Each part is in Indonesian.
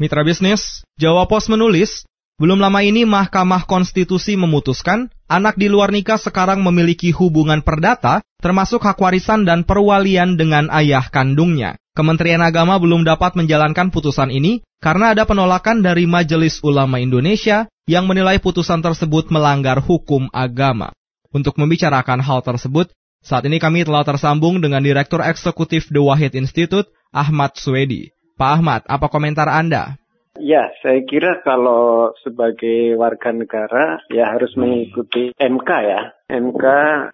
Mitra bisnis, Jawa Pos menulis, belum lama ini Mahkamah Konstitusi memutuskan anak di luar nikah sekarang memiliki hubungan perdata termasuk hak warisan dan perwalian dengan ayah kandungnya. Kementerian Agama belum dapat menjalankan putusan ini karena ada penolakan dari Majelis Ulama Indonesia yang menilai putusan tersebut melanggar hukum agama. Untuk membicarakan hal tersebut, saat ini kami telah tersambung dengan Direktur Eksekutif The Wahid Institute, Ahmad Swedi. Pak Ahmad, apa komentar Anda? Ya, saya kira kalau sebagai warga negara ya harus mengikuti MK ya. MK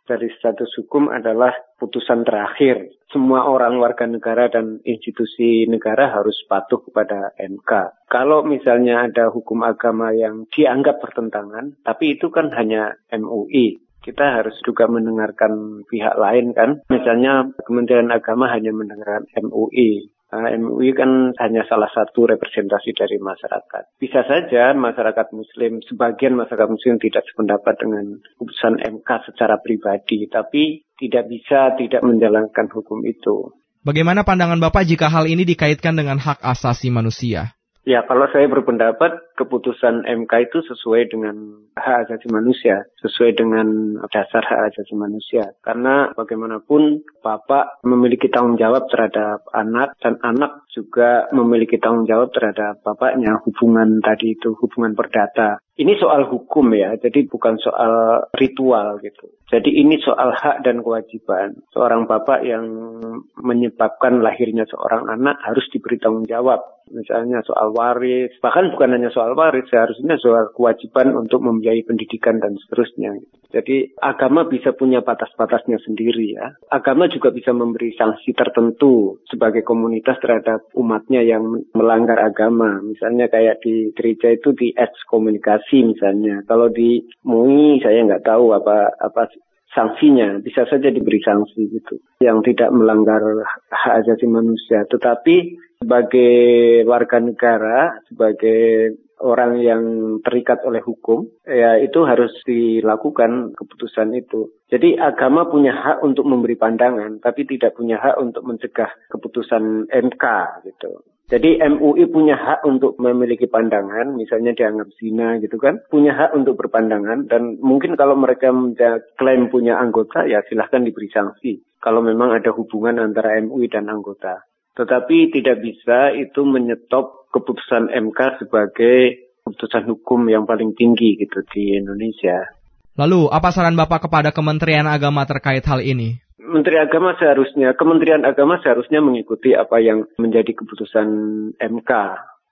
dari status hukum adalah putusan terakhir. Semua orang warga negara dan institusi negara harus patuh kepada MK. Kalau misalnya ada hukum agama yang dianggap bertentangan, tapi itu kan hanya MUI kita harus juga mendengarkan pihak lain kan. Misalnya Kementerian Agama hanya mendengarkan MUI. MUI kan hanya salah satu representasi dari masyarakat. Bisa saja masyarakat Muslim, sebagian masyarakat Muslim tidak sependapat dengan keputusan MK secara pribadi, tapi tidak bisa tidak menjalankan hukum itu. Bagaimana pandangan Bapak jika hal ini dikaitkan dengan hak asasi manusia? Ya, kalau saya berpendapat keputusan MK itu sesuai dengan hak asasi manusia, sesuai dengan dasar hak asasi manusia. Karena bagaimanapun bapak memiliki tanggung jawab terhadap anak dan anak juga memiliki tanggung jawab terhadap bapaknya. Hubungan tadi itu hubungan perdata. Ini soal hukum ya, jadi bukan soal ritual gitu. Jadi ini soal hak dan kewajiban. Seorang bapak yang menyebabkan lahirnya seorang anak harus diberi tanggung jawab. Misalnya soal waris, bahkan bukan hanya soal waris, seharusnya soal kewajiban untuk membiayai pendidikan dan seterusnya. Jadi agama bisa punya batas-batasnya sendiri ya. Agama juga bisa memberi sanksi tertentu sebagai komunitas terhadap umatnya yang melanggar agama. Misalnya kayak di gereja itu di ekskomunikasi misalnya. Kalau di MUI saya nggak tahu apa apa sanksinya, bisa saja diberi sanksi gitu, yang tidak melanggar hak asasi manusia. Tetapi sebagai warga negara, sebagai orang yang terikat oleh hukum, ya itu harus dilakukan keputusan itu. Jadi agama punya hak untuk memberi pandangan, tapi tidak punya hak untuk mencegah keputusan MK gitu. Jadi MUI punya hak untuk memiliki pandangan, misalnya dianggap zina gitu kan, punya hak untuk berpandangan dan mungkin kalau mereka klaim punya anggota ya silahkan diberi sanksi kalau memang ada hubungan antara MUI dan anggota. Tetapi tidak bisa itu menyetop keputusan MK sebagai keputusan hukum yang paling tinggi gitu di Indonesia. Lalu, apa saran Bapak kepada Kementerian Agama terkait hal ini? Menteri Agama seharusnya, Kementerian Agama seharusnya mengikuti apa yang menjadi keputusan MK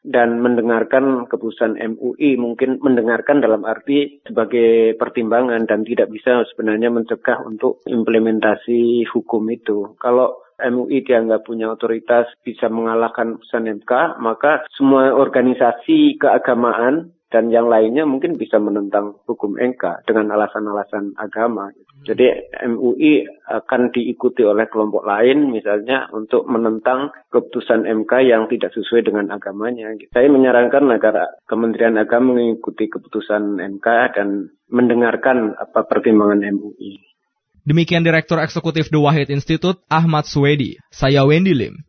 dan mendengarkan keputusan MUI mungkin mendengarkan dalam arti sebagai pertimbangan dan tidak bisa sebenarnya mencegah untuk implementasi hukum itu. Kalau MUI dianggap punya otoritas bisa mengalahkan putusan MK, maka semua organisasi keagamaan dan yang lainnya mungkin bisa menentang hukum MK dengan alasan-alasan agama. Jadi MUI akan diikuti oleh kelompok lain misalnya untuk menentang keputusan MK yang tidak sesuai dengan agamanya. Saya menyarankan agar Kementerian Agama mengikuti keputusan MK dan mendengarkan apa pertimbangan MUI. Demikian Direktur Eksekutif The Wahid Institute Ahmad Swedi. Saya Wendy Lim.